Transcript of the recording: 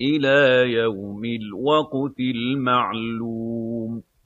إِلَىٰ يَوْمِ الْوَقْتِ الْمَعْلُومِ.